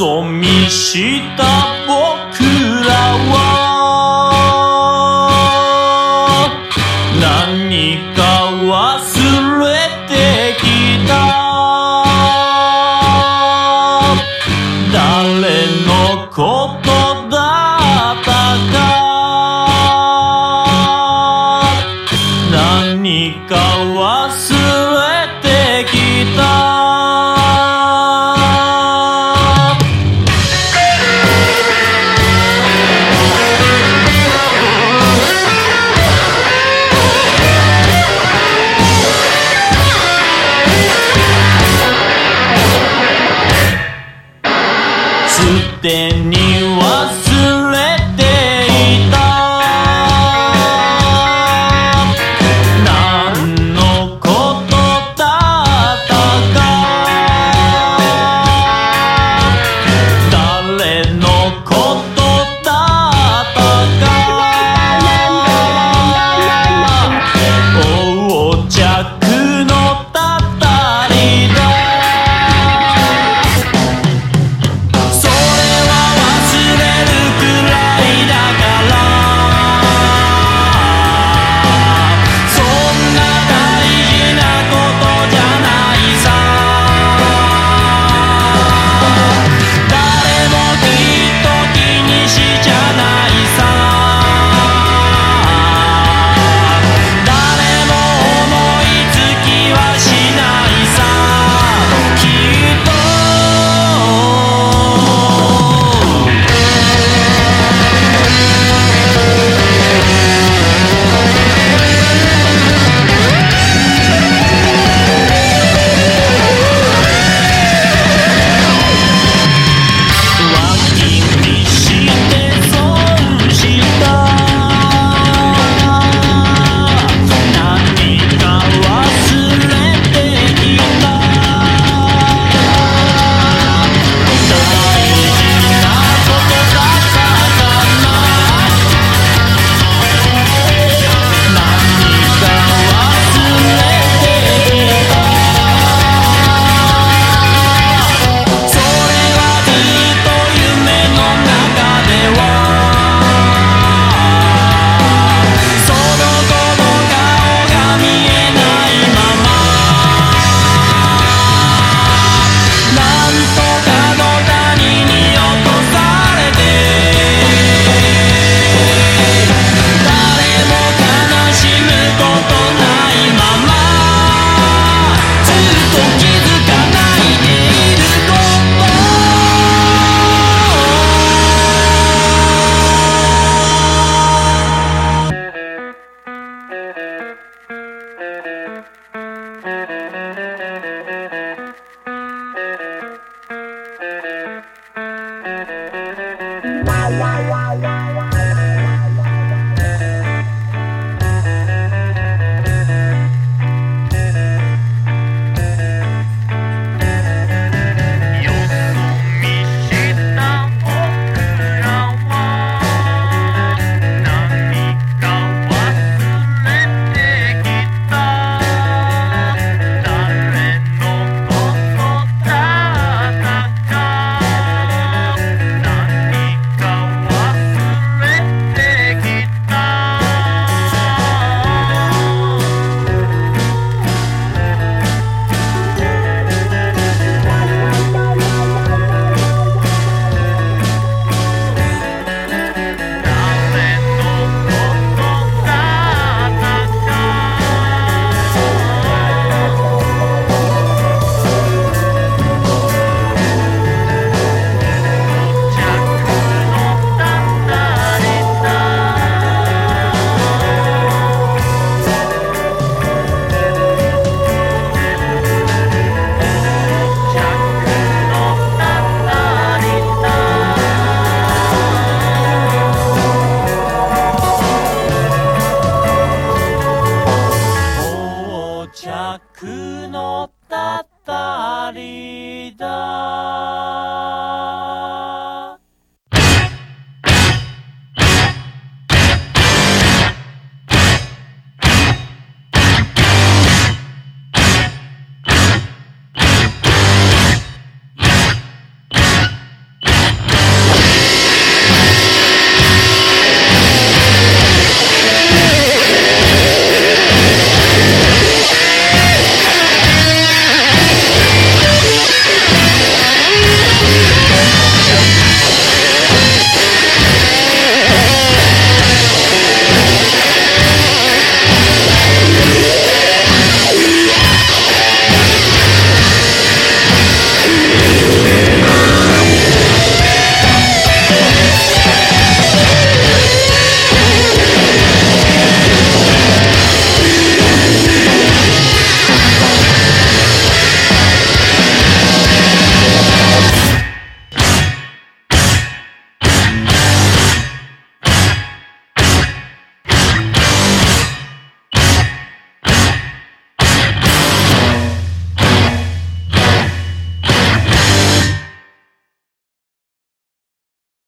そ見した手には着のたたりだ。